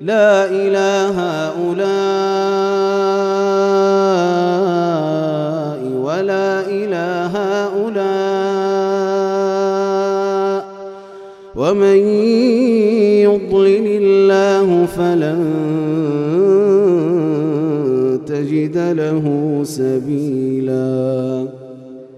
لا إله هؤلاء ولا إله هؤلاء. ومن يضلل الله فلن تجد له سبيلا.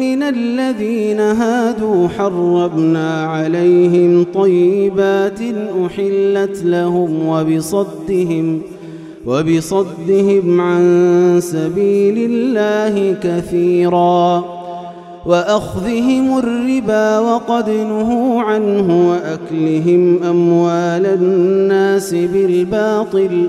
من الذين هادوا حربنا عليهم طيبات أحلت لهم وبصدهم وبصدهم عن سبيل الله كثيرا وأخذهم الربا وقد نهوا عنه وأكلهم أموال الناس بالباطل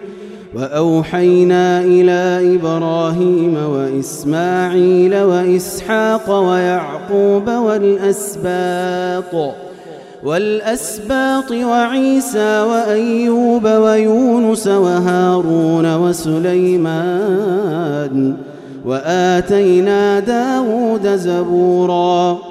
وأوحينا إلى إبراهيم وإسماعيل وإسحاق ويعقوب والأسباط والأسباط وعيسى وأيوب ويونس وهارون وسليمان وآتينا داود زبورا.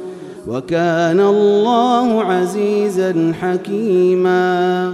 وكان الله عزيزا حكيما